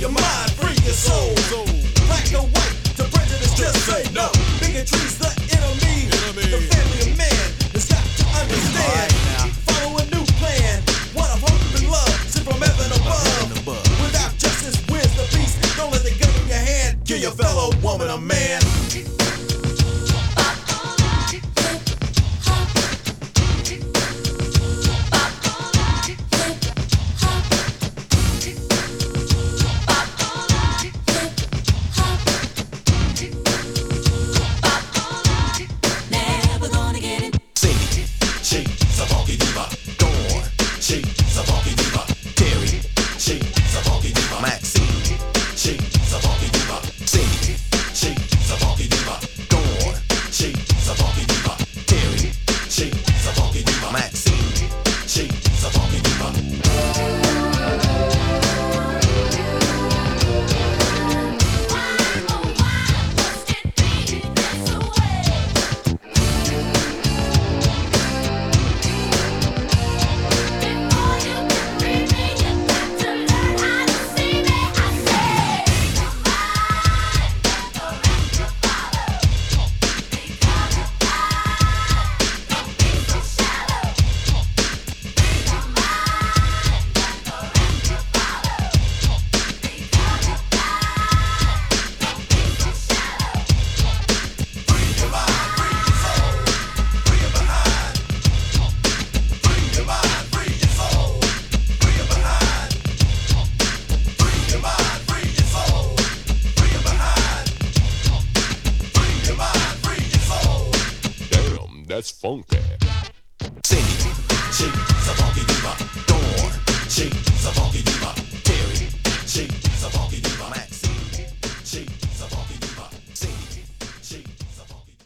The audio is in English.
your mind, free your soul. Black no white, to prejudice, just say no. Bigotry's the enemy. The family of man has got to understand. Follow a new plan, one of hope and love, sent from heaven above. Without justice, where's the peace? Don't let the gun in your hand kill your fellow woman or man. Max. that's funky. Sing it, a funky diva. Don't